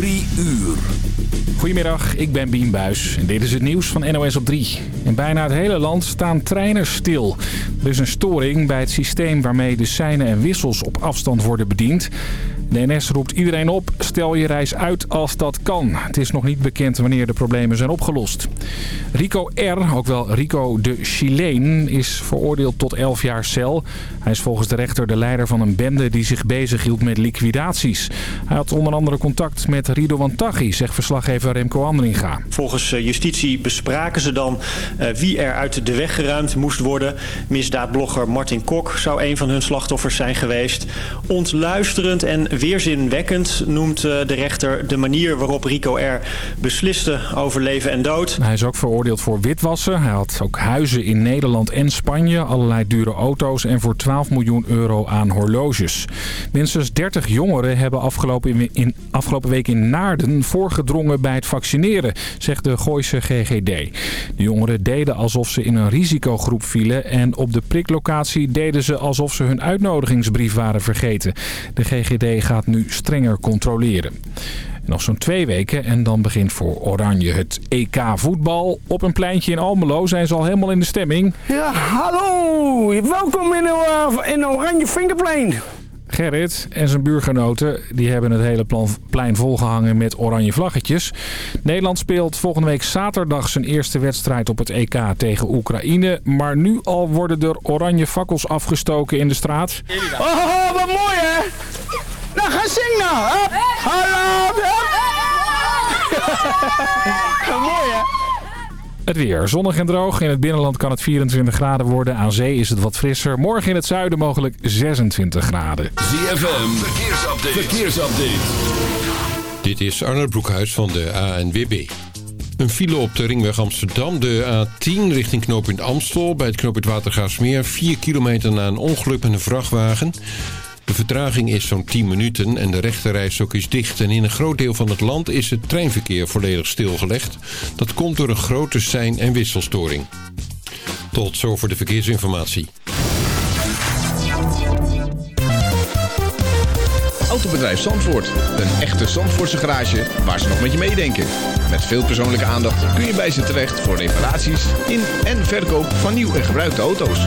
Drie uur. Goedemiddag, ik ben Bien Buis en dit is het nieuws van NOS op 3. In bijna het hele land staan treinen stil. Er is een storing bij het systeem waarmee de seinen en wissels op afstand worden bediend. De NS roept iedereen op, stel je reis uit als dat kan. Het is nog niet bekend wanneer de problemen zijn opgelost. Rico R., ook wel Rico de Chileen, is veroordeeld tot 11 jaar cel. Hij is volgens de rechter de leider van een bende die zich bezighield met liquidaties. Hij had onder andere contact met Rido Taghi, zegt verslaggever Remco Andringa. Volgens eh, justitie bespraken ze dan uh, wie er uit de weg geruimd moest worden. Misdaadblogger Martin Kok zou een van hun slachtoffers zijn geweest. Ontluisterend en weerzinwekkend noemt uh, de rechter de manier waarop Rico R. besliste over leven en dood. Hij is ook veroordeeld voor witwassen. Hij had ook huizen in Nederland en Spanje, allerlei dure auto's en voor 12 miljoen euro aan horloges. Minstens 30 jongeren hebben afgelopen, in, afgelopen week in Naarden voorgedrongen bij het vaccineren, zegt de Gooise GGD. De jongeren deden alsof ze in een risicogroep vielen en op de priklocatie deden ze alsof ze hun uitnodigingsbrief waren vergeten. De GGD gaat nu strenger controleren. Nog zo'n twee weken en dan begint voor Oranje het EK voetbal. Op een pleintje in Almelo zijn ze al helemaal in de stemming. Ja, hallo! Welkom in, uh, in Oranje Vinkerplein. Gerrit en zijn buurgenoten die hebben het hele plein volgehangen met oranje vlaggetjes. Nederland speelt volgende week zaterdag zijn eerste wedstrijd op het EK tegen Oekraïne. Maar nu al worden er oranje fakkels afgestoken in de straat. Oh, wat mooi hè! Nou, ga zingen nou! Hallo! mooi hè! Het weer. Zonnig en droog. In het binnenland kan het 24 graden worden. Aan zee is het wat frisser. Morgen in het zuiden mogelijk 26 graden. ZFM. Verkeersupdate. Verkeersupdate. Dit is Arnold Broekhuis van de ANWB. Een file op de ringweg Amsterdam. De A10 richting knooppunt Amstel. Bij het knooppunt Watergaasmeer. 4 kilometer na een ongeluk met een vrachtwagen. De vertraging is zo'n 10 minuten en de rechterrijstok is dicht. En in een groot deel van het land is het treinverkeer volledig stilgelegd. Dat komt door een grote sein- en wisselstoring. Tot zover de verkeersinformatie. Autobedrijf Zandvoort. Een echte Zandvoortse garage waar ze nog met je meedenken. Met veel persoonlijke aandacht kun je bij ze terecht voor reparaties in en verkoop van nieuw en gebruikte auto's.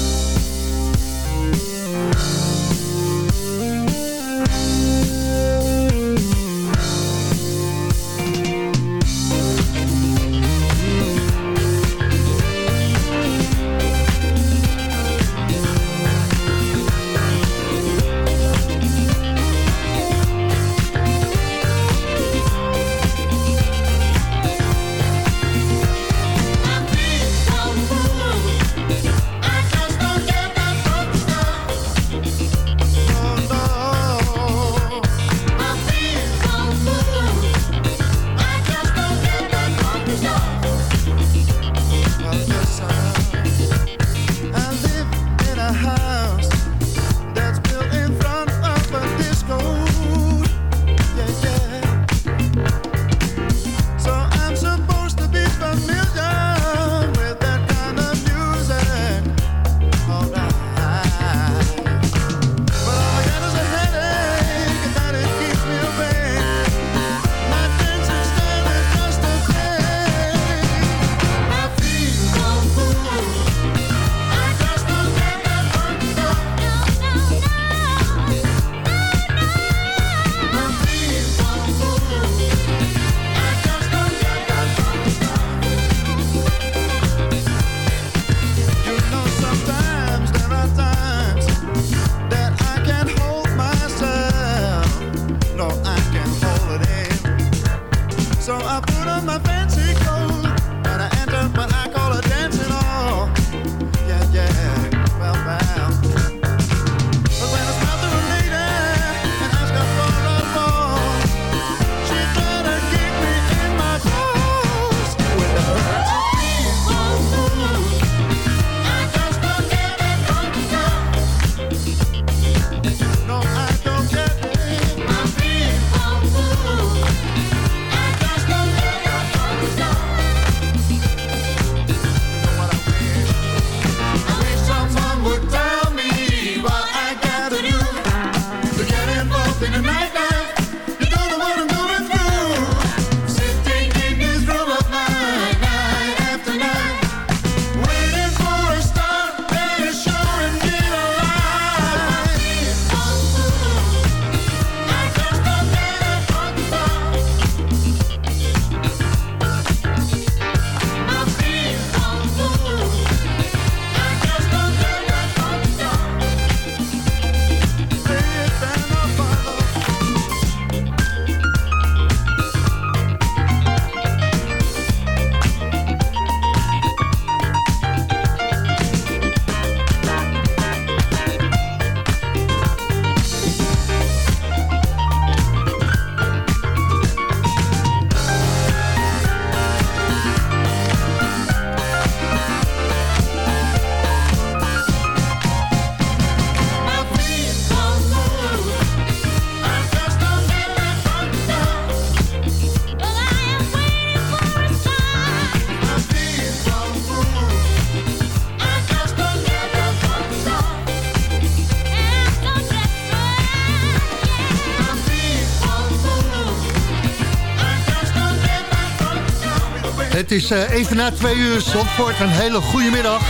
Het is uh, even na twee uur, Zandvoort. Een hele goede middag.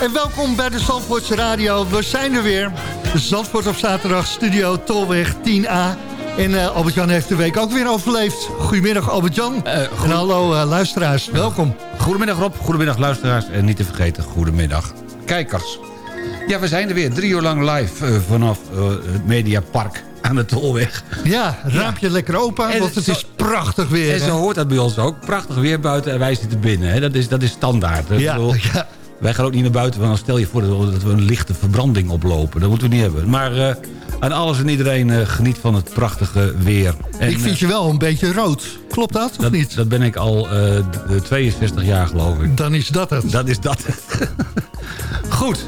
En welkom bij de Zandvoortse Radio. We zijn er weer. Zandvoort op zaterdag, studio Tolweg 10A. En uh, Albert-Jan heeft de week ook weer overleefd. Goedemiddag Albert-Jan. Uh, goed... En hallo uh, luisteraars, welkom. Goedemiddag Rob, goedemiddag luisteraars. En niet te vergeten, goedemiddag kijkers. Ja, we zijn er weer. Drie uur lang live vanaf het Mediapark aan de Tolweg. Ja, raampje ja. lekker open, want het is prachtig weer. En zo hoort dat bij ons ook. Prachtig weer buiten en wij zitten binnen. Hè. Dat, is, dat is standaard. Ja, bedoel, ja. Wij gaan ook niet naar buiten, want dan stel je voor dat we een lichte verbranding oplopen. Dat moeten we niet hebben. Maar uh, aan alles en iedereen uh, geniet van het prachtige weer. En, ik vind je wel een beetje rood. Klopt dat, of dat, niet? Dat ben ik al uh, 62 jaar, geloof ik. Dan is dat het. Dat is dat Goed.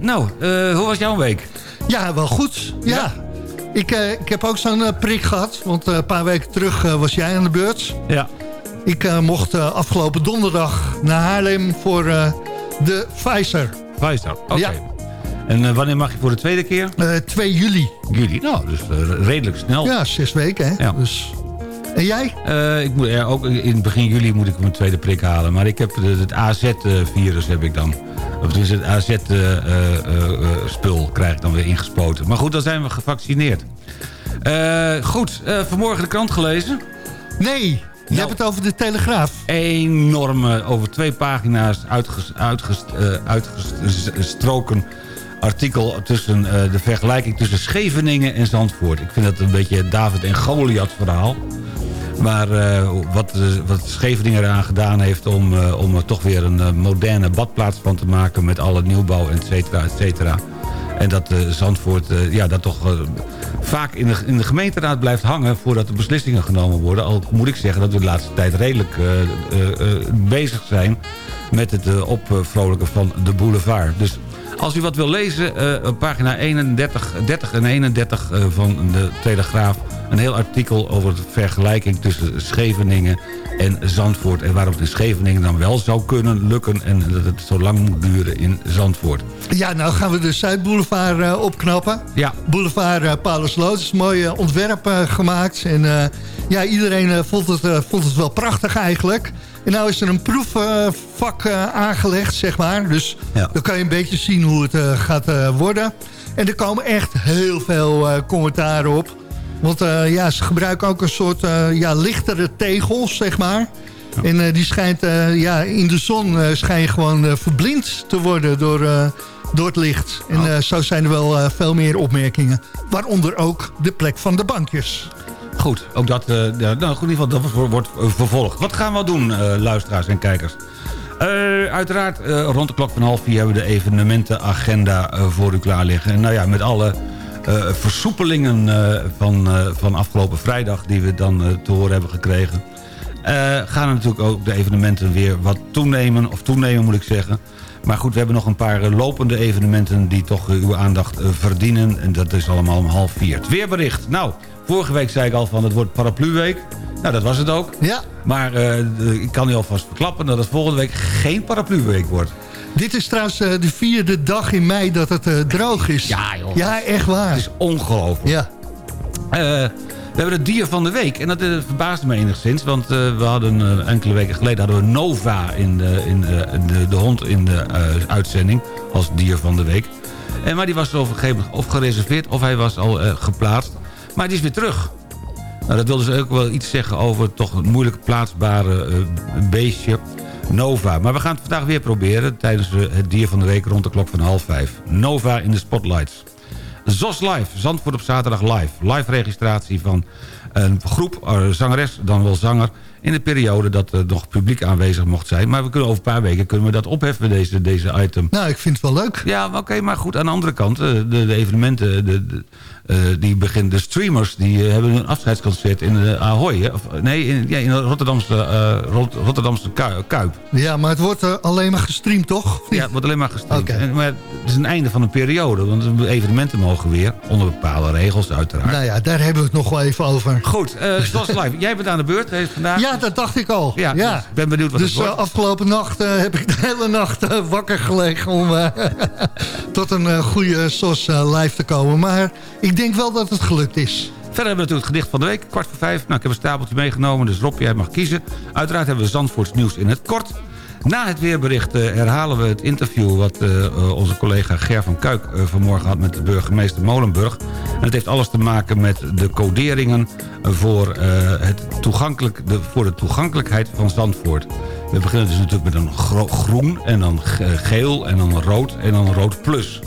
nou, hoe was jouw week? Ja, wel goed. ja. ja. Ik, ik heb ook zo'n prik gehad. Want een paar weken terug was jij aan de beurt. Ja. Ik mocht afgelopen donderdag naar Haarlem voor de Pfizer. Pfizer, oké. Ja. En wanneer mag je voor de tweede keer? Uh, 2 juli. Juli, nou, dus redelijk snel. Ja, zes weken, hè. Ja. Dus... En jij? Uh, ik moet, ja, ook in begin juli moet ik mijn tweede prik halen. Maar ik heb het AZ-virus heb ik dan. Of dus het AZ-spul krijg ik dan weer ingespoten. Maar goed, dan zijn we gevaccineerd. goed, vanmorgen de krant gelezen? Nee. Je hebt het over de Telegraaf. Enorme, over twee pagina's uitgestroken uh, artikel... tussen uh, de vergelijking tussen Scheveningen en Zandvoort. Ik vind dat een beetje David en Goliath verhaal. Maar uh, wat, wat Scheveningen eraan gedaan heeft om, om er toch weer een moderne badplaats van te maken... met alle nieuwbouw, et cetera, et cetera. En dat Zandvoort ja, dat toch vaak in de, in de gemeenteraad blijft hangen... voordat de beslissingen genomen worden. Al moet ik zeggen dat we de laatste tijd redelijk bezig zijn... met het opvrolijken van de boulevard. Dus als u wat wil lezen, op pagina 31, 30 en 31 van de Telegraaf... een heel artikel over de vergelijking tussen Scheveningen en Zandvoort. En waarom het in Scheveningen dan wel zou kunnen lukken... en dat het zo lang moet duren in Zandvoort. Ja, nou gaan we de Zuidboulevard uh, opknappen. Ja. Boulevard uh, Paulus Lood is een mooi uh, ontwerp gemaakt. En ja, iedereen vond, het, vond het wel prachtig eigenlijk. En nou is er een proefvak aangelegd, zeg maar. Dus ja. dan kan je een beetje zien hoe het gaat worden. En er komen echt heel veel commentaren op. Want uh, ja, ze gebruiken ook een soort uh, ja, lichtere tegels, zeg maar. Ja. En uh, die schijnt ja, in de zon schijn je gewoon verblind te worden door, door het licht. En oh. zo zijn er wel veel meer opmerkingen. Waaronder ook de plek van de bankjes. Goed, ook dat, ja, nou, in ieder geval, dat wordt vervolgd. Wat gaan we doen, luisteraars en kijkers? uiteraard, rond de klok van half vier hebben we de evenementenagenda voor u klaar liggen. En nou ja, met alle versoepelingen van, van afgelopen vrijdag... die we dan te horen hebben gekregen... gaan er natuurlijk ook de evenementen weer wat toenemen. Of toenemen moet ik zeggen. Maar goed, we hebben nog een paar lopende evenementen... die toch uw aandacht verdienen. En dat is allemaal om half vier. Het weerbericht. Nou, vorige week zei ik al van het wordt parapluweek. Nou, dat was het ook. Ja. Maar ik kan u alvast verklappen dat het volgende week geen parapluweek wordt. Dit is trouwens uh, de vierde dag in mei dat het uh, droog is. Ja, joh. Ja, echt waar. Het is ongelooflijk. Ja. We hebben het dier van de week. En dat verbaasde me enigszins. Want we hadden enkele weken geleden hadden we Nova in de, in de, de hond in de uitzending. Als dier van de week. En, maar die was een gegeven of gereserveerd of hij was al geplaatst. Maar die is weer terug. Nou, dat wilde dus ook wel iets zeggen over toch een moeilijk plaatsbare beestje. Nova. Maar we gaan het vandaag weer proberen tijdens het dier van de week rond de klok van half vijf. Nova in de spotlights. ZOS Live, Zandvoort op zaterdag live. Live registratie van een groep, uh, zangeres, dan wel zanger... in de periode dat er nog publiek aanwezig mocht zijn. Maar we kunnen over een paar weken kunnen we dat opheffen, deze, deze item. Nou, ik vind het wel leuk. Ja, oké, maar goed, aan de andere kant, eh, de, de evenementen... De, uh, die beginnen, de streamers die uh, hebben een afscheidsconcert in de Ahoy. Hè? Of, nee, in, ja, in de Rotterdamse, Rot Rotterdamse Kuip. Ja, maar het wordt alleen maar gestreamd, toch? Ja, het wordt alleen maar gestreamd. Okay. En, maar het is een einde van een periode. Want evenementen mogen weer, onder bepaalde regels uiteraard. Nou ja, daar hebben we het nog wel even over. Goed, zoals live. Jij bent aan de beurt vandaag. Ja, dat dacht ik al. Ja, ja. Dus ik ben benieuwd wat dus, het wordt. Dus afgelopen nacht heb ik de hele nacht wakker gelegen... om tot een goede SOS live te komen. Maar ik denk wel dat het gelukt is. Verder hebben we natuurlijk het gedicht van de week, kwart voor vijf. Nou, ik heb een stapeltje meegenomen, dus Rob, jij mag kiezen. Uiteraard hebben we Zandvoorts nieuws in het kort. Na het weerbericht uh, herhalen we het interview... wat uh, onze collega Ger van Kuik vanmorgen had met de burgemeester Molenburg. En het heeft alles te maken met de coderingen voor, het toegankelijk, de, voor de toegankelijkheid van Zandvoort. We beginnen dus natuurlijk met een groen en dan geel en dan rood en dan rood plus.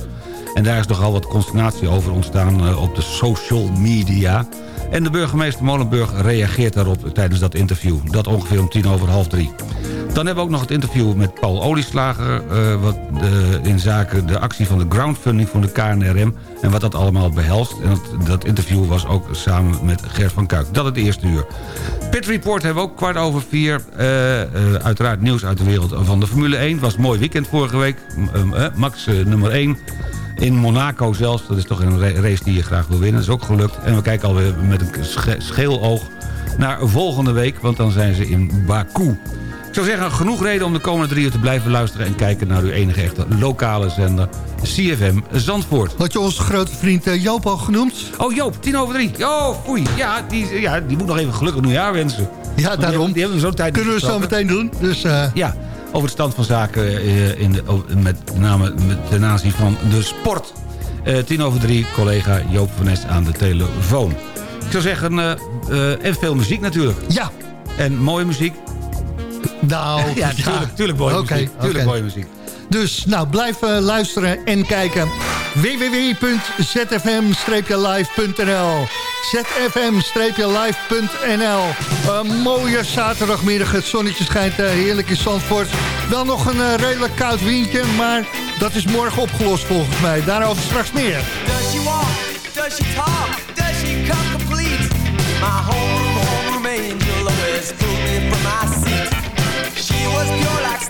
En daar is nogal wat consternatie over ontstaan op de social media... En de burgemeester Molenburg reageert daarop tijdens dat interview. Dat ongeveer om tien over half drie. Dan hebben we ook nog het interview met Paul Olieslager... Uh, wat de, in zaken de actie van de groundfunding van de KNRM... en wat dat allemaal behelst. En dat, interview was ook samen met Gert van Kuik. Dat het eerste uur. Pit Report hebben we ook kwart over vier. Uh, uiteraard nieuws uit de wereld van de Formule 1. Het was mooi weekend vorige week. Max nummer 1 in Monaco zelfs. Dat is toch een race die je graag wil winnen. Dat is ook gelukt. En we kijken alweer met een scheel oog naar volgende week. Want dan zijn ze in Baku. Ik zou zeggen, genoeg reden om de komende drie uur te blijven luisteren... en kijken naar uw enige echte lokale zender, CFM Zandvoort. Had je onze grote vriend eh, Joop al genoemd? Oh, Joop, tien over drie. Oh, foei. Ja, die, ja, die moet nog even gelukkig nieuwjaar wensen. Ja, daarom. Die hebben, we zo tijd Kunnen we zo meteen doen. Dus, uh... Ja, over de stand van zaken uh, in de, met name met, ten aanzien van de sport. Uh, tien over drie, collega Joop van Nes aan de telefoon. Ik zou zeggen, en veel muziek natuurlijk. Ja. En mooie muziek. Nou, ja, tuurlijk, tuurlijk mooie okay, muziek. Tuurlijk okay. mooie muziek. Dus, nou, blijf uh, luisteren en kijken. www.zfm-live.nl zfm-live.nl Een mooie zaterdagmiddag. Het zonnetje schijnt uh, heerlijk in Zandvoort. Wel nog een uh, redelijk koud windje, maar dat is morgen opgelost volgens mij. Daarover straks meer. Does she walk? Does she talk? Does she come complete? My home, home angel always pulled me from my seat. She was pure like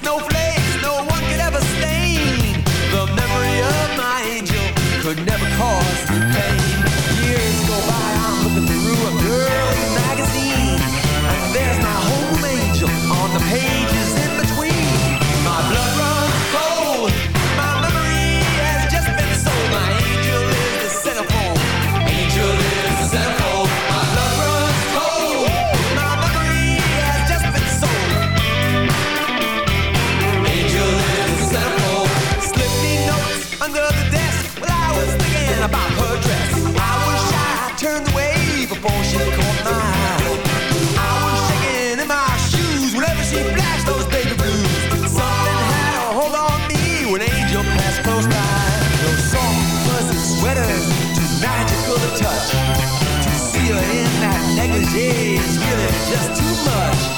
days, really just too much.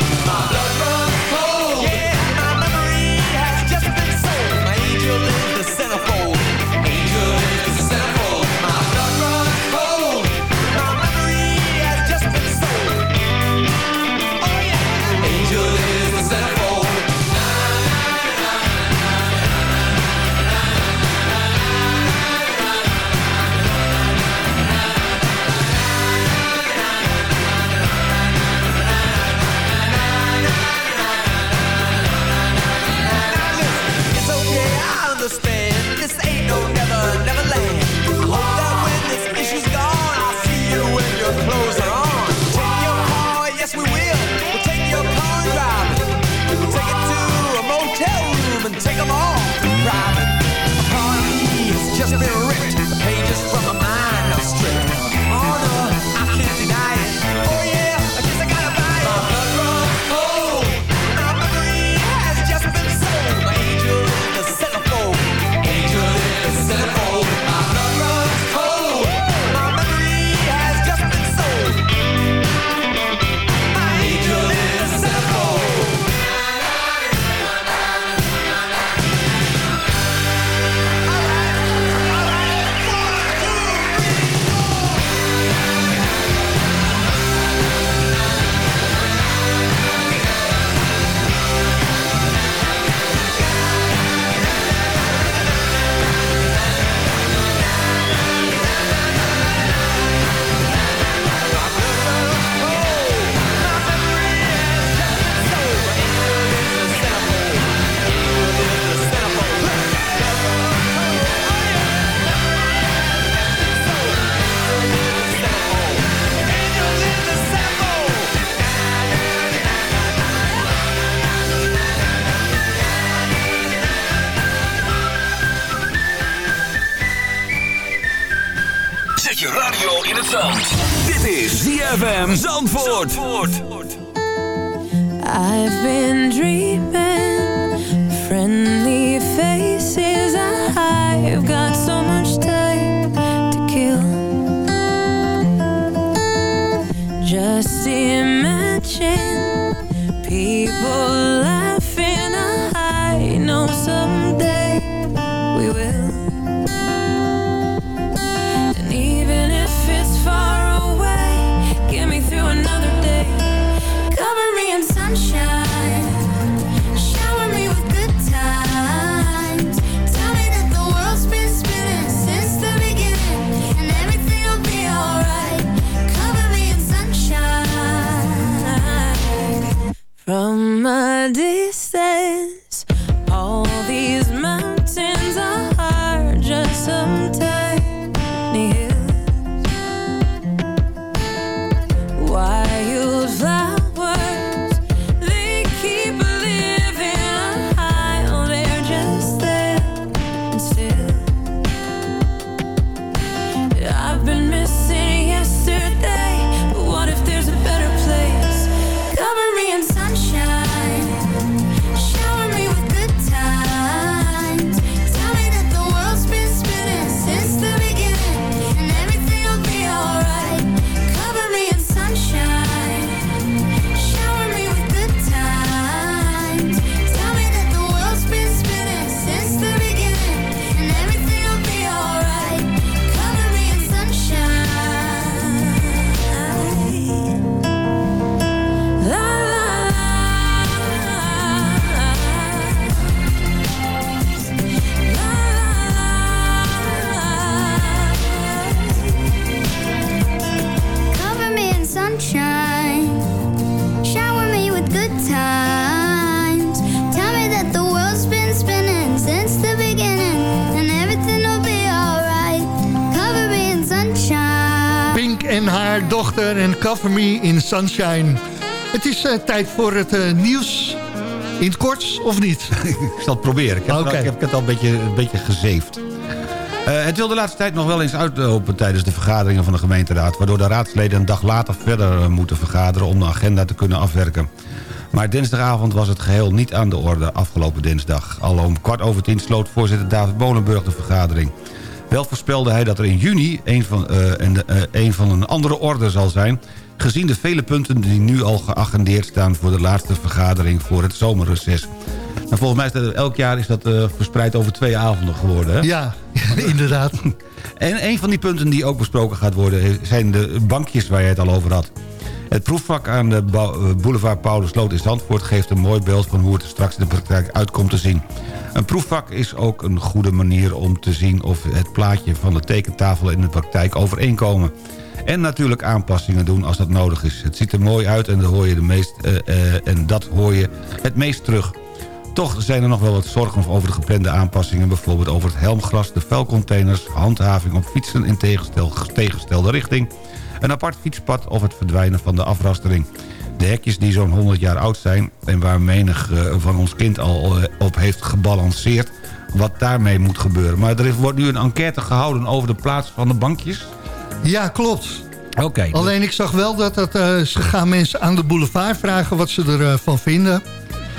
Je radio in het zand. Dit is ZFM Zandvoort. Zandvoort. I've been dreaming. Cover Me in Sunshine. Het is eh, tijd voor het eh, nieuws. In het kort, of niet? ik zal het proberen. Ik heb, Oké. ik heb het al een beetje, een beetje gezeefd. Eh, het wil de laatste tijd nog wel eens uitlopen tijdens de vergaderingen van de gemeenteraad... waardoor de raadsleden een dag later verder moeten vergaderen om de agenda te kunnen afwerken. Maar dinsdagavond was het geheel niet aan de orde afgelopen dinsdag. Al om kwart over tien sloot voorzitter David Bolenburg de vergadering. Wel voorspelde hij dat er in juni een van, eh, eh, een van een andere orde zal zijn... gezien de vele punten die nu al geagendeerd staan... voor de laatste vergadering voor het zomerreces. Nou, volgens mij is dat, elk jaar is dat eh, verspreid over twee avonden geworden. Hè? Ja, inderdaad. En een van die punten die ook besproken gaat worden... zijn de bankjes waar je het al over had. Het proefvak aan de eh, boulevard Paulusloot in Zandvoort... geeft een mooi beeld van hoe het er straks in de praktijk uitkomt te zien. Een proefvak is ook een goede manier om te zien... of het plaatje van de tekentafel in de praktijk overeenkomen. En natuurlijk aanpassingen doen als dat nodig is. Het ziet er mooi uit en, dat hoor je de meest, eh, eh, en dat hoor je het meest terug. Toch zijn er nog wel wat zorgen over de geplande aanpassingen... bijvoorbeeld over het helmglas, de vuilcontainers... handhaving op fietsen in tegenstel, tegenstelde richting... een apart fietspad of het verdwijnen van de afrastering. De hekjes die zo'n 100 jaar oud zijn... en waar menig eh, van ons kind al eh, op heeft gebalanceerd... wat daarmee moet gebeuren. Maar er wordt nu een enquête gehouden over de plaats van de bankjes. Ja, klopt. Oké. dus- Alleen ik zag wel dat eh, ze gaan mensen aan de boulevard vragen wat ze ervan van vinden.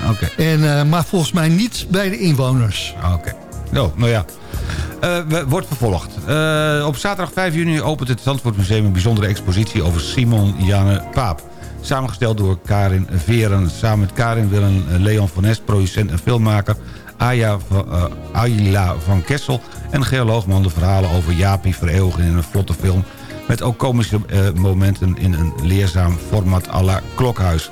Oké. En, maar volgens mij niet bij de inwoners. Oké. Oh, nou ja. Eh, we- wordt vervolgd. Eh, op zaterdag 5 juni opent het Zandvoortmuseum een bijzondere expositie over Simon Janne Paap. Samengesteld door Karin Veren. Samen met Karin willen Leon van Nest, producent en filmmaker... Aya van, eh, Ayla van Kessel en geoloogman de verhalen over Jaapie vereeuwigen in een vlotte film... met ook komische eh, momenten in een leerzaam format à la Klokhuis.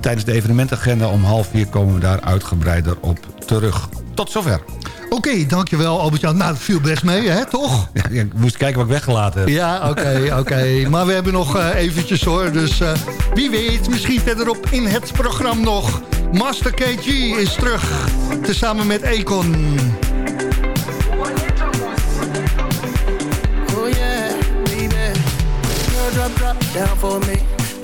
Tijdens de evenementagenda om half vier komen we daar uitgebreider op terug. Tot zover. Oké, dankjewel Albert-Jan. Nou, dat viel best mee, hè, toch? Ja, ik moest kijken wat ik weggelaten heb. Ja, oké, oké. Maar we hebben nog eh, eventjes hoor. Dus eh, wie weet, misschien verderop in het programma nog. Master KG is terug. Tezamen met Econ. Oh yeah, baby. Girl, drop, drop down for me.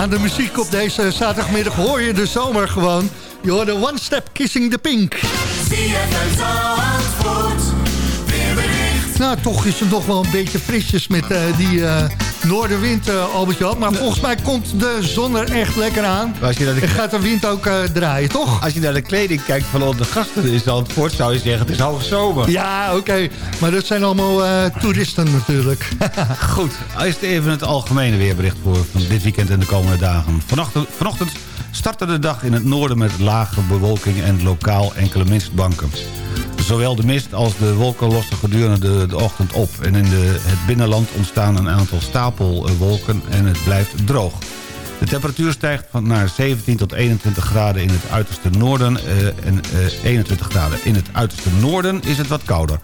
Aan de muziek op deze zaterdagmiddag hoor je de zomer gewoon. Je hoort de One Step Kissing the Pink. Nou, toch is het nog wel een beetje frisjes met eh, die eh, noordenwind, uh, Albert-Jan. Maar volgens mij komt de zon er echt lekker aan. Als je naar de... En gaat de wind ook eh, draaien, toch? Als je naar de kleding kijkt van onze gasten in Zandvoort... zou je zeggen, het is hoge zomer. Ja, oké. Maar dat zijn allemaal eh, toeristen natuurlijk. Goed, eerst even het algemene weerbericht voor van dit weekend en de komende dagen. Vanochtend, vanochtend startte de dag in het noorden met lage bewolking en lokaal enkele mistbanken. Zowel de mist als de wolken lossen gedurende de, ochtend op. En in de, het binnenland ontstaan een aantal stapelwolken en het blijft droog. De temperatuur stijgt van naar 17 tot 21 graden in het uiterste noorden eh, en eh, 21 graden. In het uiterste noorden is het wat kouder.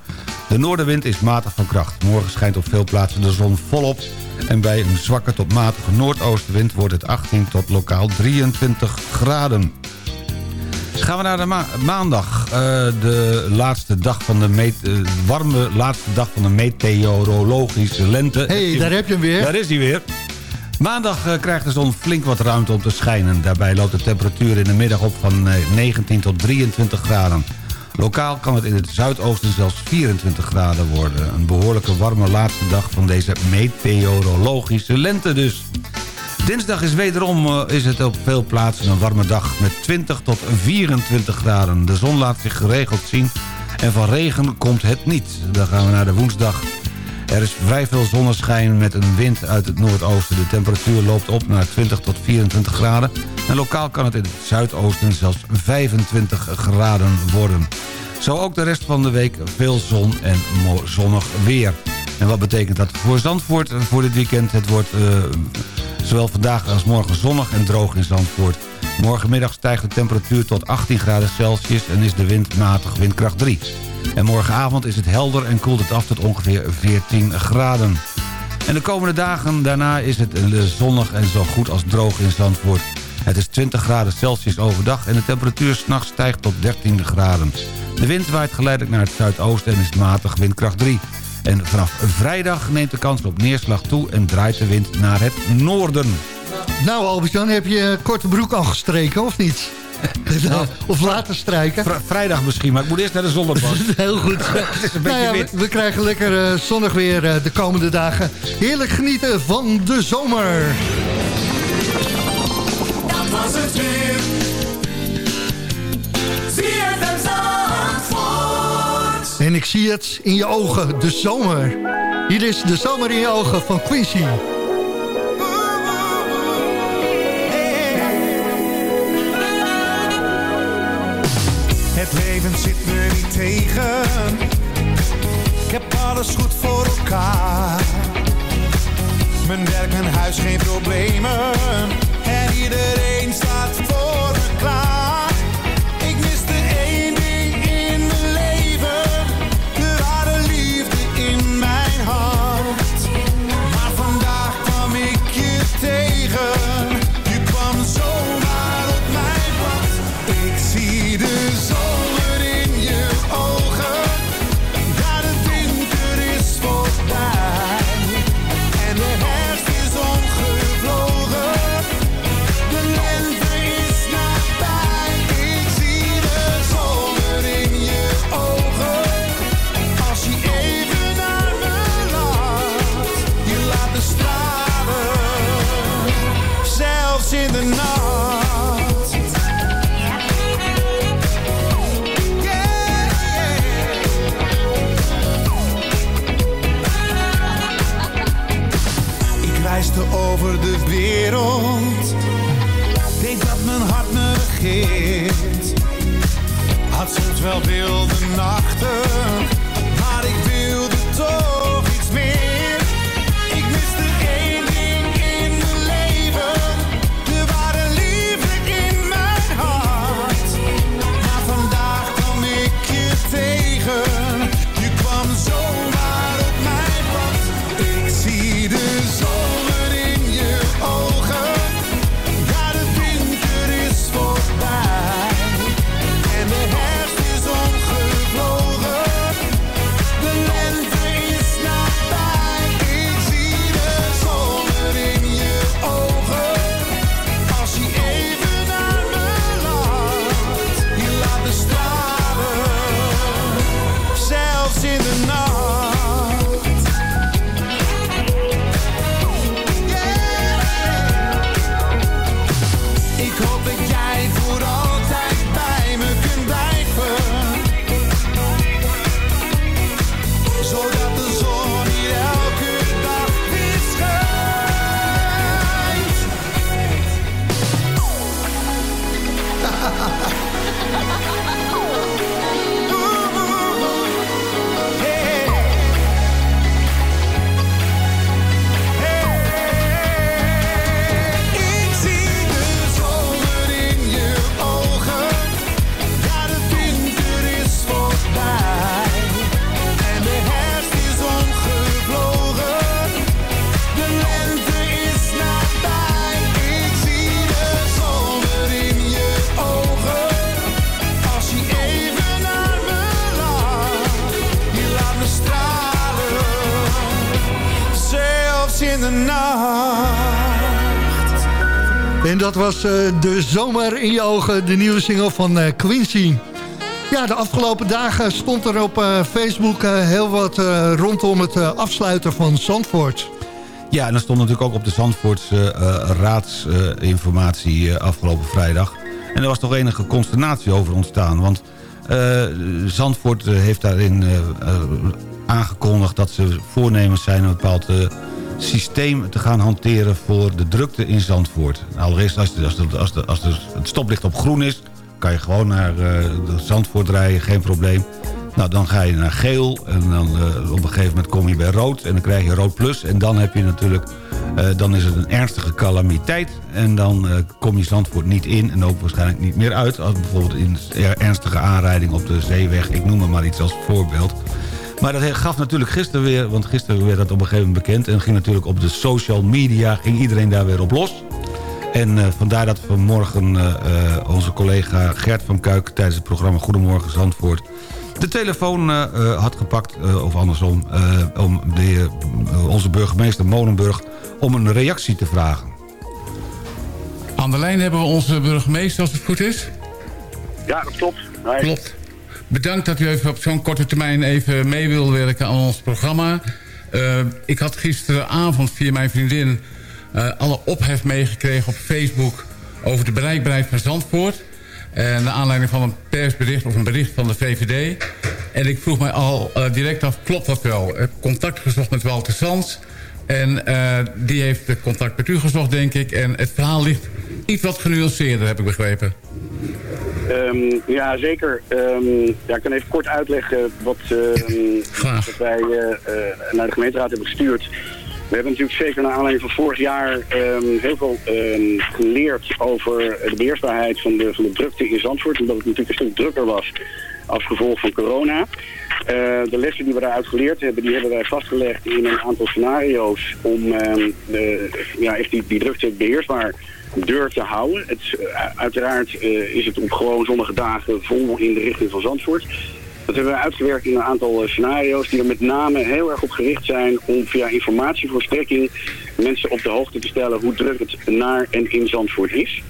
De noordenwind is matig van kracht. Morgen schijnt op veel plaatsen de zon volop. En bij een zwakke tot matige noordoostenwind wordt het 18 tot lokaal 23 graden. Gaan we naar de ma- maandag, eh, de laatste dag van de meet, eh, warme laatste dag van de meteorologische lente. hey, daar heb je hem weer. Daar is hij weer. Maandag eh, krijgt de zon flink wat ruimte om te schijnen. Daarbij loopt de temperatuur in de middag op van eh, 19 tot 23 graden. Lokaal kan het in het zuidoosten zelfs 24 graden worden. Een behoorlijke warme laatste dag van deze meteorologische lente dus. Dinsdag is wederom eh, is het op veel plaatsen een warme dag met 20 tot 24 graden. De zon laat zich geregeld zien en van regen komt het niet. Dan gaan we naar de woensdag. Er is vrij veel zonneschijn met een wind uit het noordoosten. De temperatuur loopt op naar 20 tot 24 graden. En lokaal kan het in het zuidoosten zelfs 25 graden worden. Zo ook de rest van de week veel zon en zonnig weer. En wat betekent dat voor Zandvoort eh, voor dit weekend? Het wordt eh, zowel vandaag als morgen zonnig en droog in Zandvoort. Morgenmiddag stijgt de temperatuur tot 18 graden Celsius en is de wind matig windkracht 3. En morgenavond is het helder en koelt het af tot ongeveer 14 graden. En de komende dagen daarna is het eh, zonnig en zo goed als droog in Zandvoort. Het is 20 graden Celsius overdag en de temperatuur s'nachts stijgt tot 13 graden. De wind waait geleidelijk naar het zuidoosten en is matig windkracht 3. En vanaf vrijdag neemt de kans op neerslag toe en draait de wind naar het noorden. Nou, Albert-Jan, heb je korte broek al gestreken, of niet? of laten strijken? Vri- vrijdag misschien, maar ik moet eerst naar de zonnebad. Heel goed. Het is een beetje Nou ja, wit. we, we krijgen lekker eh, zonnig weer eh, de komende dagen. Heerlijk genieten van de zomer. Dat was het weer. ZFM Zandvoort. Ik zie het in je ogen, de zomer. Hier is de zomer in je ogen van Quincy. Het leven zit me niet tegen. Ik heb alles goed voor elkaar. Mijn werk, mijn huis, geen problemen. En iedereen staat was eh, de zomer in je ogen, de nieuwe single van eh, Quincy. Ja, de afgelopen dagen stond er op eh, Facebook heel wat rondom het afsluiten van Zandvoort. Ja, en er stond natuurlijk ook op de Zandvoortse raadsinformatie afgelopen vrijdag. En er was toch enige consternatie over ontstaan. Want eh, Zandvoort heeft daarin aangekondigd dat ze voornemens zijn... een bepaald systeem te gaan hanteren voor de drukte in Zandvoort. Allereerst, als, de, als, de, als, de, het stoplicht op groen is... kan je gewoon naar eh, Zandvoort rijden, geen probleem. Nou, dan ga je naar geel en dan eh, op een gegeven moment kom je bij rood... en dan krijg je rood plus en dan heb je natuurlijk... eh, dan is het een ernstige calamiteit en dan kom je Zandvoort niet in... en ook waarschijnlijk niet meer uit... als bijvoorbeeld in er- ernstige aanrijding op de zeeweg... ik noem er maar iets als voorbeeld... Maar dat gaf natuurlijk gisteren weer, want gisteren werd dat op een gegeven moment bekend... en ging natuurlijk op de social media, ging iedereen daar weer op los. En eh, vandaar dat vanmorgen eh, eh, onze collega Gert van Kuik... tijdens het programma Goedemorgen Zandvoort... de telefoon had gepakt, eh, of andersom... eh, om de, onze burgemeester Molenburg om een reactie te vragen. Aan de lijn hebben we onze burgemeester, als het goed is. Ja, dat klopt. Hij- Klopt. Bedankt dat u even op zo'n korte termijn even mee wil werken aan ons programma. Eh, ik had gisteravond via mijn vriendin eh, alle ophef meegekregen op Facebook... over de bereikbaarheid van Zandvoort. En naar aanleiding van een persbericht of een bericht van de VVD. En ik vroeg mij al eh, direct af, klopt dat wel? Ik heb contact gezocht met Walter Sands. En die heeft contact met u gezocht, denk ik. En het verhaal ligt iets wat genuanceerder, heb ik begrepen. Ehm, ja, zeker. Ehm, ja, ik kan even kort uitleggen wat, ehm, wat wij eh, eh, naar de gemeenteraad hebben gestuurd. We hebben natuurlijk zeker naar aanleiding van vorig jaar ehm, heel veel ehm, geleerd over de beheersbaarheid van de, drukte in Zandvoort. Omdat het natuurlijk een stuk drukker was als gevolg van corona. Eh, de lessen die we daaruit geleerd hebben, die hebben wij vastgelegd in een aantal scenario's om ehm, ja, echt die, die drukte beheersbaar deur te houden. Het, eh, uiteraard eh, is het op gewoon zonnige dagen vol in de richting van Zandvoort. Dat hebben we uitgewerkt in een aantal eh, scenario's die er met name heel erg op gericht zijn om via informatievoorstrekking mensen op de hoogte te stellen hoe druk het naar en in Zandvoort is.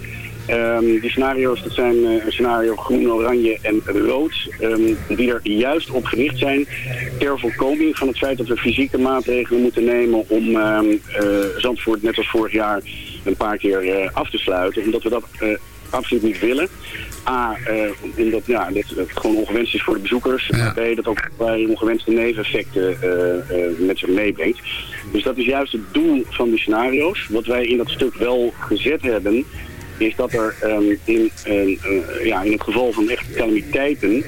Ehm, die scenario's, dat zijn eh, scenario groen, oranje en rood, ehm, die er juist op gericht zijn ter voorkoming van het feit dat we fysieke maatregelen moeten nemen om ehm, eh, Zandvoort net als vorig jaar een paar keer af te sluiten. Omdat we dat absoluut niet willen. A, eh, omdat ja, dit het gewoon ongewenst is voor de bezoekers. Maar B, dat ook bij ongewenste neveneffecten eh, eh, met zich meebrengt. Dus dat is juist het doel van die scenario's. Wat wij in dat stuk wel gezet hebben, is dat er ehm, in, eh, ja, in het geval van echt calamiteiten,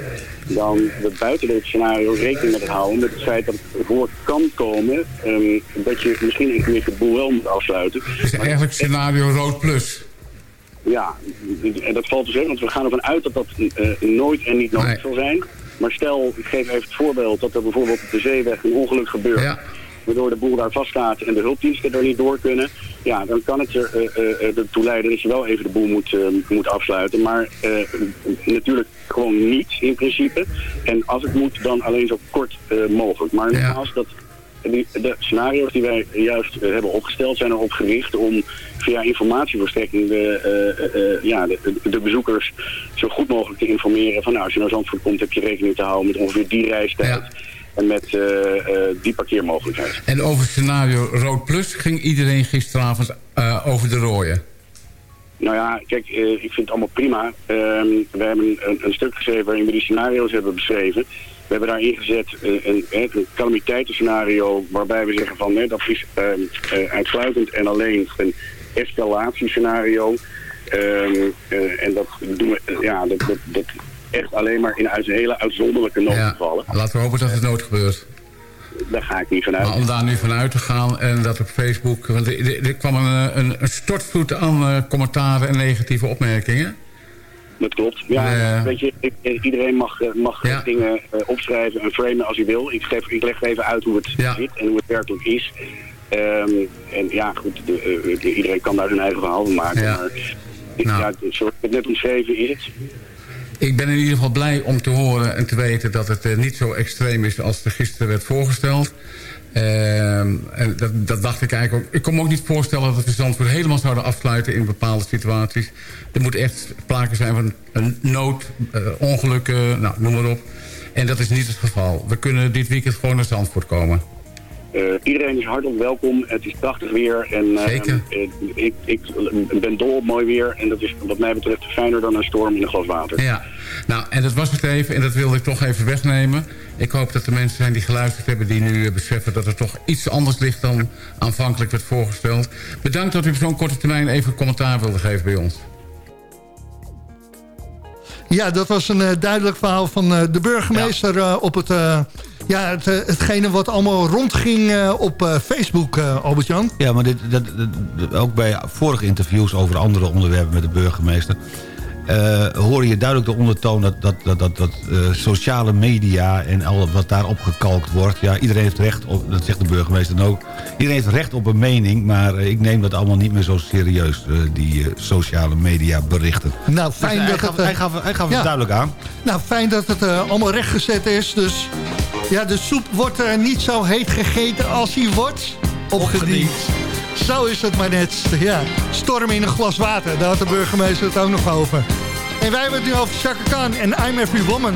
dan we buiten dit scenario rekening met houden met het feit dat het voor kan komen ehm, dat je misschien een keer de boel wel moet afsluiten. Het is eigenlijk scenario rood plus. Ja, en dat valt te zeggen, want we gaan ervan uit dat dat eh, nooit en niet nodig Nee. zal zijn. Maar stel, ik geef even het voorbeeld dat er bijvoorbeeld op de zeeweg een ongeluk gebeurt. Waardoor de boel daar vaststaat en de hulpdiensten er niet door kunnen. Ja, dan kan het er, eh, eh, ertoe leiden dat je wel even de boel moet, moet afsluiten. Maar natuurlijk gewoon niet in principe. En als het moet, dan alleen zo kort mogelijk. Maar nogmaals, dat die, de scenario's die wij juist eh, hebben opgesteld zijn erop gericht om via informatieverstrekking de, eh, eh, ja, de, bezoekers zo goed mogelijk te informeren van nou, als je naar Zandvoort komt heb je rekening te houden met ongeveer die reistijd en met die parkeermogelijkheid. En over scenario rood plus ging iedereen gisteravond over de rooien. Nou ja, kijk, ik vind het allemaal prima. Ehm, we hebben een, een stuk geschreven waarin we die scenario's hebben beschreven. We hebben daarin gezet eh, een, een, een calamiteitenscenario waarbij we zeggen van... Hè, dat is ehm, eh, uitsluitend en alleen een escalatiescenario. Eh, en dat doen we, eh, ja, dat, dat, dat echt alleen maar in uit, hele uitzonderlijke noodgevallen. Laten we hopen dat het nooit gebeurt. Daar ga ik niet vanuit. Maar om daar nu vanuit te gaan en dat op Facebook... Want er, kwam een, een, stortvloed aan commentaren en negatieve opmerkingen. Dat klopt. Ja, weet je, iedereen mag, eh, mag dingen eh, opschrijven en framen als hij wil. Ik, geef, ik leg even uit hoe het zit en hoe het werkelijk is. Ehm, en ja, goed, de, eh, de- iedereen kan daar zijn eigen verhaal van maken. Ja. Maar ja, zoals ik het net omschreven is het. Ik ben in ieder geval blij om te horen en te weten dat het niet zo extreem is als er gisteren werd voorgesteld. Ehm, en dat, dat dacht ik eigenlijk ook. Ik kon me ook niet voorstellen dat we Zandvoort helemaal zouden afsluiten in bepaalde situaties. Er moet echt sprake zijn van een nood, eh, ongelukken, nou, noem maar op. En dat is niet het geval. We kunnen dit weekend gewoon naar Zandvoort komen. Eh, iedereen is hartelijk welkom. Het is prachtig weer. En, eh, Zeker. eh, ik, ik ben dol op mooi weer. En dat is wat mij betreft fijner dan een storm in een glas water. Ja, nou, en dat was het even. En dat wilde ik toch even wegnemen. Ik hoop dat er mensen zijn die geluisterd hebben... die nu beseffen dat er toch iets anders ligt dan aanvankelijk werd voorgesteld. Bedankt dat u op zo'n korte termijn even commentaar wilde geven bij ons. Ja, dat was een eh, duidelijk verhaal van eh, de burgemeester eh, op het, ja, het, hetgene wat allemaal rondging op Facebook, Albert-Jan. Ja, maar dit, dat- ook bij vorige interviews over andere onderwerpen met de burgemeester... eh hoor je duidelijk de ondertoon dat, dat, dat, dat, dat eh, sociale media en al wat daar opgekalkt wordt... ja, iedereen heeft recht op, dat zegt de burgemeester dan ook... iedereen heeft recht op een mening, maar eh, ik neem dat allemaal niet meer zo serieus... eh, die sociale media berichten. Nou, fijn hij dat gaf- het... hij gaf- hij gaf het duidelijk aan. Nou, fijn dat het eh, allemaal rechtgezet is. Dus ja, de soep wordt eh, niet zo heet gegeten als hij wordt opgediend. Zo is het maar net. Ja, storm in een glas water. Daar had de burgemeester het ook nog over. En wij hebben het nu over Chaka Khan en I'm Every Woman.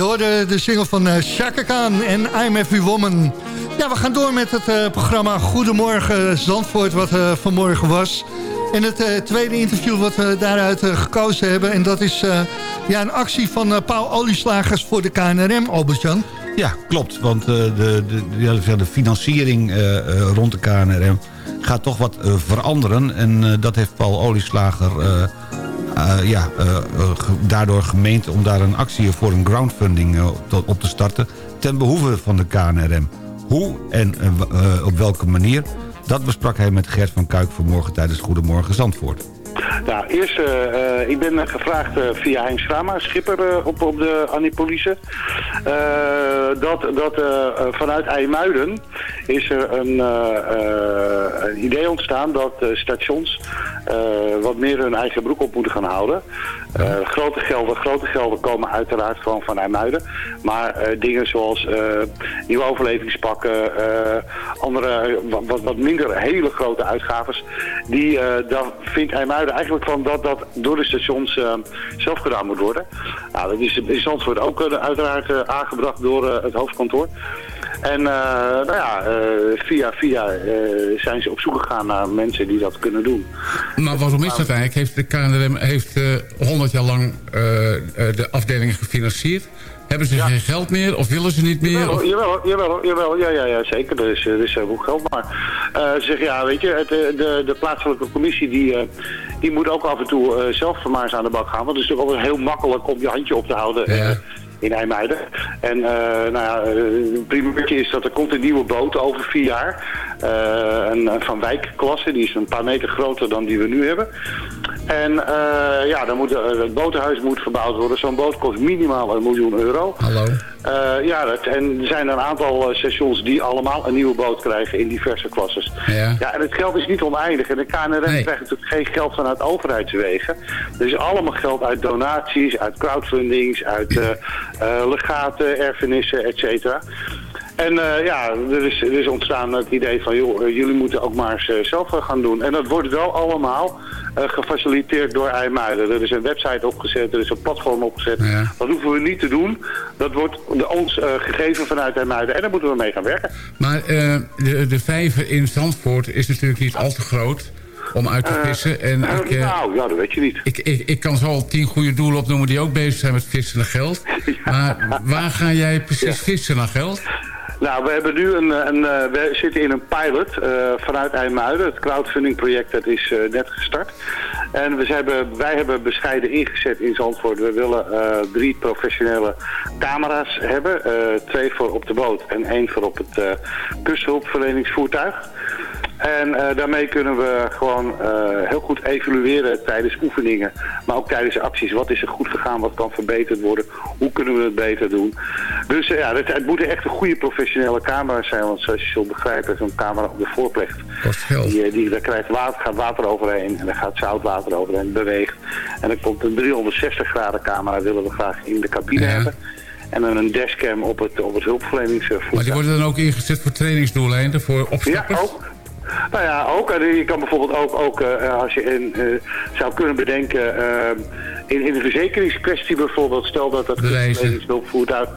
Je hoorde de single van uh, Chaka Khan en I'm Every Woman. Ja, we gaan door met het uh, programma Goedemorgen Zandvoort, wat uh, vanmorgen was. En het tweede interview wat we daaruit gekozen hebben. En dat is ja, een actie van Paul Olieslagers voor de KNRM, Albert-Jan. Ja, klopt. Want de, de, de, de financiering rond de KNRM gaat toch wat veranderen. En dat heeft Paul Olieslager uh, ja, uh, daardoor gemeend om daar een actie voor een groundfunding op te starten... ten behoeve van de KNRM. Hoe en op welke manier, dat besprak hij met Gert van Kuik vanmorgen tijdens Goedemorgen Zandvoort. Nou, eerst, uh, ik ben gevraagd uh, via Henk Schrama, schipper op, op de Annipolise. dat dat vanuit IJmuiden is er een, idee ontstaan dat stations wat meer hun eigen broek op moeten gaan houden. grote, gelden, grote gelden komen uiteraard gewoon van IJmuiden. Maar dingen zoals nieuwe overlevingspakken, andere wat, wat minder hele grote uitgaves, die, dan vindt IJmuiden eigenlijk van dat dat door de stations uh, zelf gedaan moet worden. Nou, dat is in Zandvoort ook uh, uiteraard uh, aangebracht door het hoofdkantoor. En nou ja, via via zijn ze op zoek gegaan naar mensen die dat kunnen doen. Maar waarom is dat eigenlijk? Heeft de KNRM heeft 100 jaar lang de afdelingen gefinancierd? Hebben ze geen geld meer of willen ze niet meer? Jawel, jawel, jawel, jawel ja, ja, ja, zeker. Er is, er is ook geld. Maar uh, ze zeggen, ja, weet je, het, de, de plaatselijke commissie die, uh, die moet ook af en toe uh, zelf maar eens aan de bak gaan. Want het is natuurlijk ook heel makkelijk om je handje op te houden. Ja in IJmuiden. En uh, nou ja, het primeurtje is dat er komt een nieuwe boot over vier jaar. Uh, een Van Wijk-klasse, die is een paar meter groter dan die we nu hebben. En uh, ja, dan moet, het botenhuis moet verbouwd worden. Zo'n boot kost minimaal een miljoen euro. Hallo. Uh, ja, dat, en er zijn een aantal stations die allemaal een nieuwe boot krijgen in diverse klasses. Ja. ja en het geld is niet oneindig. En de KNRM nee. krijgt natuurlijk geen geld vanuit overheidswegen. Er is allemaal geld uit donaties, uit crowdfundings, uit uh, uh, legaten, erfenissen, et cetera. En uh, ja, er is, er is ontstaan het idee van, joh, jullie moeten ook maar eens zelf gaan doen. En dat wordt wel allemaal uh, gefaciliteerd door IJmuiden. Er is een website opgezet, er is een platform opgezet. Ja. Dat hoeven we niet te doen. Dat wordt ons uh, gegeven vanuit IJmuiden en daar moeten we mee gaan werken. Maar de, de vijver in Zandvoort is natuurlijk niet al te groot om uit te vissen. en uh, ik, uh, nou, ja, dat weet je niet. Ik, ik, ik kan zo al tien goede doelen opnoemen die ook bezig zijn met vissen naar geld. ja. Maar waar ga jij precies ja. vissen naar geld? Nou, we hebben nu een, een we zitten in een pilot uh, vanuit IJmuiden. Het crowdfunding project dat is net gestart. En we hebben, wij hebben bescheiden ingezet in Zandvoort. We willen drie professionele camera's hebben. twee voor op de boot en één voor op het kusthulpverleningsvoertuig. En uh, daarmee kunnen we gewoon uh, heel goed evalueren tijdens oefeningen. Maar ook tijdens acties. Wat is er goed gegaan? Wat kan verbeterd worden? Hoe kunnen we het beter doen? Dus uh, ja, het, het moeten echt een goede professionele camera's zijn. Want zoals je zult begrijpen, zo'n camera op de voorplecht. Die, die, daar krijgt water, gaat water overheen. En daar gaat zoutwater overheen. Beweegt. En dan komt een 360 graden camera. Willen we graag in de cabine ja. hebben. En dan een dashcam op het, op het hulpverleningsvoertuig. Maar die worden dan ook ingezet voor trainingsdoeleinden? Voor opstappers? Ja, ook. Nou ja, ook. Je kan bijvoorbeeld ook, ook uh, als je in, uh, zou kunnen bedenken... In, in de verzekeringskwestie bijvoorbeeld... stel dat dat hulpvoertuig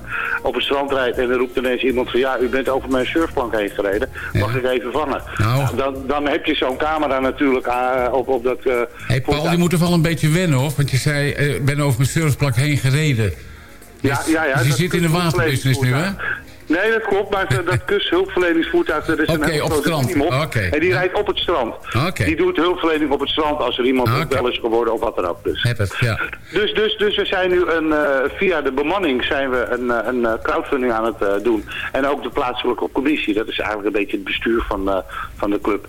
op het strand rijdt... en er roept ineens iemand van... ja, u bent over mijn surfplank heen gereden. Mag ja. ik even vangen? Nou. Dan, dan heb je zo'n camera natuurlijk op, op dat... Hé hey Paul, je moet er wel een beetje wennen hoor. Want je zei, ik ben over mijn surfplank heen gereden. Ja, dus, ja, ja. Dus je zit in de waterbusiness nu hè? Nee, dat klopt, maar dat kusthulpverleningsvoertuig, dat is okay, een op het strand. Okay. En die rijdt op het strand. Okay. Die doet hulpverlening op het strand als er iemand okay. wel is geworden of wat dan ook. Dus. Heb het, ja. Dus, dus, dus we zijn nu een, uh, via de bemanning zijn we een, een crowdfunding aan het uh, doen. En ook de plaatselijke commissie, dat is eigenlijk een beetje het bestuur van, uh, van de club.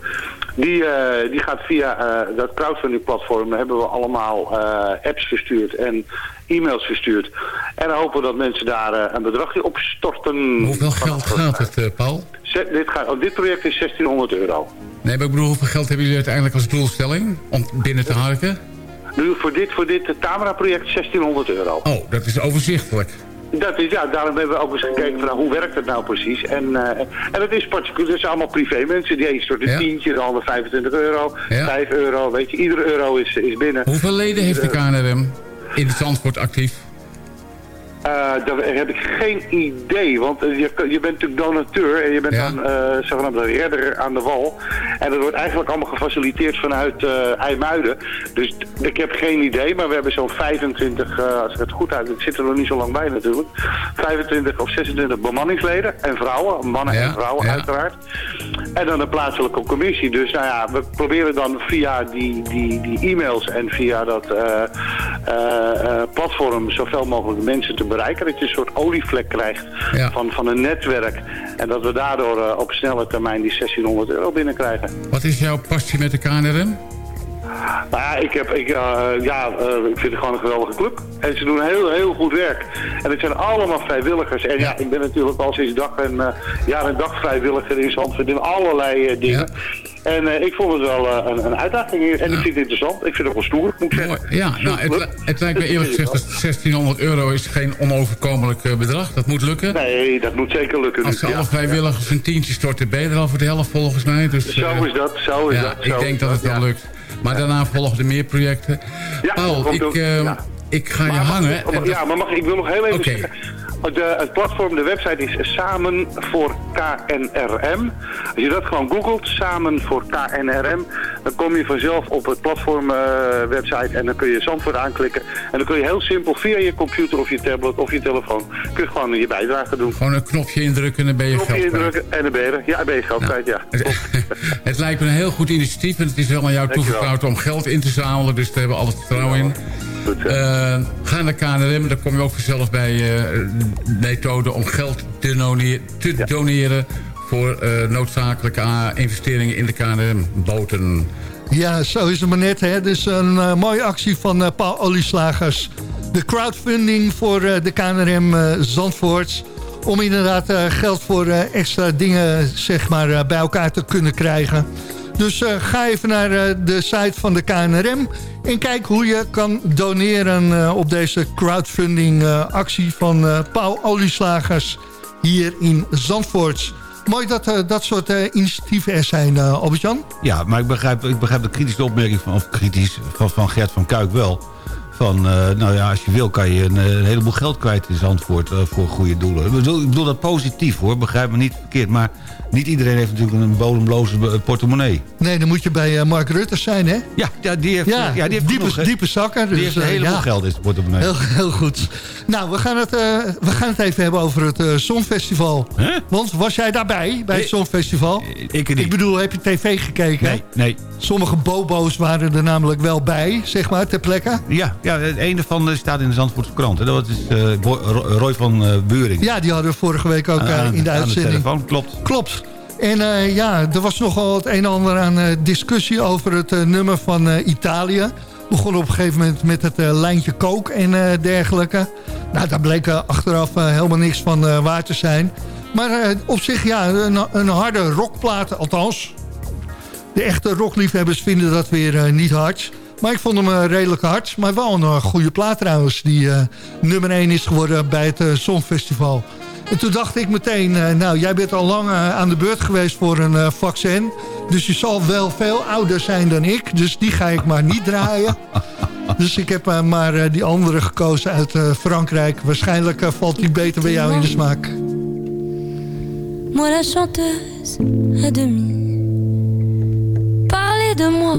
Die, die gaat via dat crowdfunding platform, hebben we allemaal apps verstuurd en e-mails verstuurd. En dan hopen we dat mensen daar uh, een bedragje op storten. Hoeveel geld gaat het, uh, Paul? Zet, dit, gaat, oh, dit project is 1600 euro. Nee, maar ik bedoel, hoeveel geld hebben jullie uiteindelijk als doelstelling om binnen te harken? Nu, voor dit, voor dit cameraproject 1600 euro. Oh, dat is overzichtelijk. Dat is, ja, daarom hebben we ook eens gekeken van hoe werkt het nou precies. En, uh, en het is particulier, het zijn allemaal privé mensen. Die een stort een ja. tientje, de ander 25 euro, ja. 5 euro, weet je. Iedere euro is, is binnen. Hoeveel leden heeft de KNRM in het Zandvoort actief? Eh, daar heb ik geen idee, want eh, je, je bent natuurlijk donateur en je bent dan eh zogenaamd een redder aan de wal. En dat wordt eigenlijk allemaal gefaciliteerd vanuit eh IJmuiden. Dus ik heb geen idee, maar we hebben zo'n 25, eh, als ik het goed uit, ik zit er nog niet zo lang bij natuurlijk, 25 of 26 bemanningsleden en vrouwen, mannen en vrouwen uiteraard. En dan een plaatselijke commissie. Dus nou ja, we proberen dan via die, die, die e-mails en via dat platform zoveel mogelijk mensen te bereiken. Dat je een soort olievlek krijgt van, van een netwerk. En dat we daardoor eh, op snelle termijn die 1600 euro binnenkrijgen. Wat is jouw passie met de KNRM? Nou ja, ik, heb, ik, eh, ja eh, ik vind het gewoon een geweldige club. En ze doen heel, heel goed werk. En het zijn allemaal vrijwilligers. En ja, ik ben natuurlijk al sinds dag en, eh, jaar en dag vrijwilliger in Zandvoort in allerlei dingen. En ik vond het wel een, een uitdaging. En ik vind het interessant. Ik vind het wel stoer, moet ik zeggen. Ja, nou, het, het lijkt me eerlijk gezegd dat 1600 euro is geen onoverkomelijk bedrag. Dat moet lukken. Nee, dat moet zeker lukken. Als ze Ja, alle vrijwilligers een tientje storten, ben je er al voor de helft volgens mij. Dus, Zo is dat, zo is ja, dat. Ik zo denk is dat het wel ja. lukt. Maar daarna volgen er meer projecten. Paul, ik, eh, ja. Ik ga je Maar hangen. En ja, maar mag, ik wil nog heel even Oké. zeggen. De, het platform, de website is Samen voor KNRM. Als je dat gewoon googelt, Samen voor KNRM, dan kom je vanzelf op het platform eh, website en dan kun je Zandvoort aanklikken. En dan kun je heel simpel via je computer of je tablet of je telefoon, kun je gewoon je bijdrage doen. Gewoon een knopje indrukken en dan ben je Knopje geld indrukken en dan ben je. Ja, dan ben je geld kwijt, ja. Het lijkt me een heel goed initiatief. En het is wel aan jou toevertrouwd om geld in te zamelen. Dus daar hebben we alle vertrouwen in. Eh, ga naar KNRM. Dan kom je ook vanzelf bij eh methoden om geld te, doneren- te doneren... voor eh, noodzakelijke ah, investeringen in de KNRM. Boten. Ja, zo is het maar net. Hè. Dus een eh, mooie actie van eh, Paul Olieslagers. De crowdfunding voor eh, de KNRM eh, Zandvoort. Om inderdaad eh, geld voor eh, extra dingen zeg maar, eh, bij elkaar te kunnen krijgen. Dus eh, ga even naar eh, de site van de KNRM. En kijk hoe je kan doneren eh, op deze crowdfunding actie van Paul Olieslagers hier in Zandvoort. Mooi dat dat soort initiatieven er zijn, Albert-Jan. Ja, maar ik begrijp, ik begrijp de kritische opmerking van, of kritisch, van Gert van Kuik wel. Van, eh, nou ja, als je wil kan je een, eh, een heleboel geld kwijt in Zandvoort eh, voor goede doelen. Ik bedoel, ik bedoel dat positief hoor, begrijp me niet verkeerd. Maar niet iedereen heeft natuurlijk een bodemloze portemonnee. Nee, dan moet je bij Mark Rutte zijn, hè? Ja, ja die heeft, ja, ja, die heeft diepe, genoeg, diepe zakken. Die dus, heeft een heleboel ja. geld in zijn portemonnee. Heel, heel goed. Nou, we gaan het, we gaan het even hebben over het Songfestival. Want was jij daarbij, bij het Songfestival? Ik niet. Ik bedoel, heb je tv gekeken? Nee, nee. Sommige bobo's waren er namelijk wel bij, zeg maar, ter plekke. Ja, ja, het ene van staat in de Zandvoortse krant. hè. Dat is eh, Roy van eh Buring. Ja, die hadden we vorige week ook eh, Aan- in de aan uitzending. telefoon, klopt. Klopt. En ja, er was nogal het een en ander aan discussie over het nummer van Italië. Begon op een gegeven moment met het lijntje kook en dergelijke. Nou, daar bleek achteraf helemaal niks van waar te zijn. Maar op zich, ja, een, een harde rockplaat, althans. De echte rockliefhebbers vinden dat weer niet hard. Maar ik vond hem eh, redelijk hard. Maar wel een eh, goede plaat trouwens. Die eh, nummer 1 is geworden bij het Songfestival. En toen dacht ik meteen... eh, nou, jij bent al lang aan de beurt geweest voor een vaccin. Dus je zal wel veel ouder zijn dan ik. Dus die ga ik maar niet draaien. Dus ik heb maar die andere gekozen uit eh, Frankrijk. Waarschijnlijk valt die beter bij jou in de smaak. Moi la chanteuse à demi Parlez de moi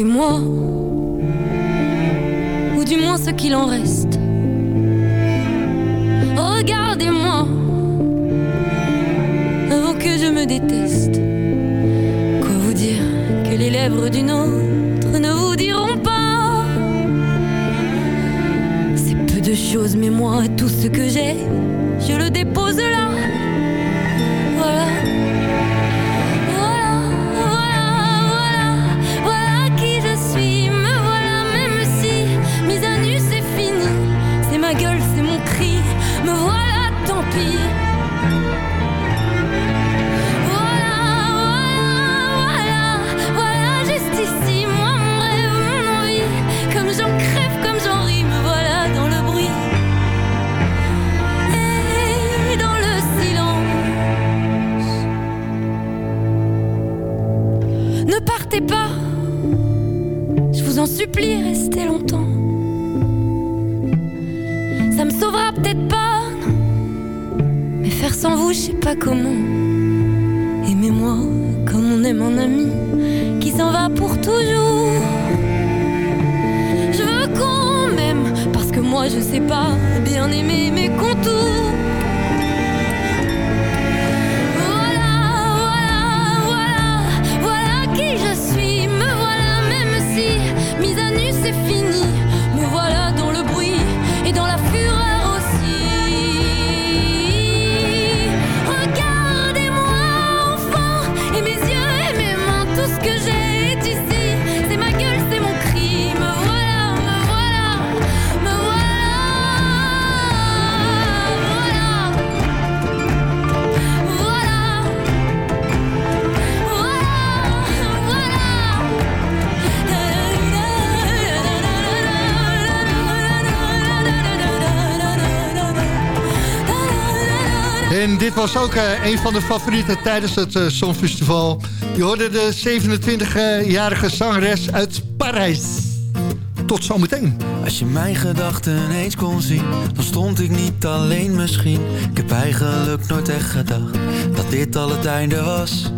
Regardez-moi Ou du moins ce qu'il en reste dit was ook eh, een van de favorieten tijdens het eh, Songfestival. Je hoorde de 27-jarige zangeres uit Parijs. Tot zometeen. Als je mijn gedachten eens kon zien, dan stond ik niet alleen misschien. Ik heb eigenlijk nooit echt gedacht dat dit al het einde was.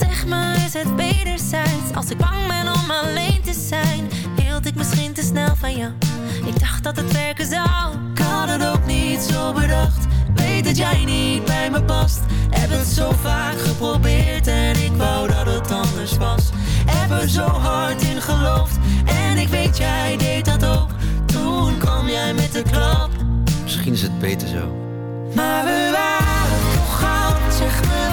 Zeg maar, is het wederzijds? Als ik bang ben om alleen te zijn, hield ik misschien te snel van jou. Ik dacht dat het werken zou. Ik had het ook niet zo bedacht. Dat jij niet bij me past. Heb het zo vaak geprobeerd en ik wou dat het anders was. Heb er zo hard in geloofd en ik weet jij deed dat ook. Toen kwam jij met de klap. Misschien is het beter zo. Maar we waren toch goud, zeg me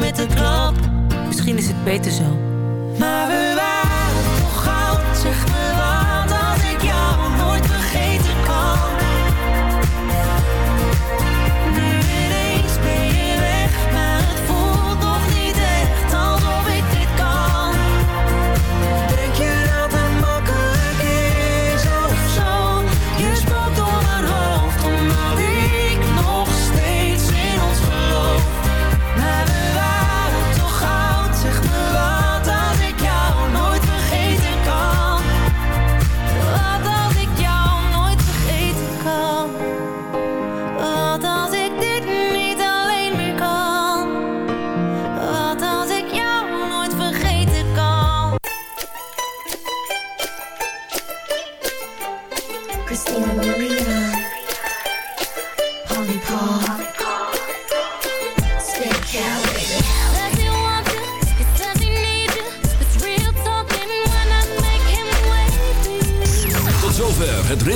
Met de klap. Misschien is het beter zo. Maar we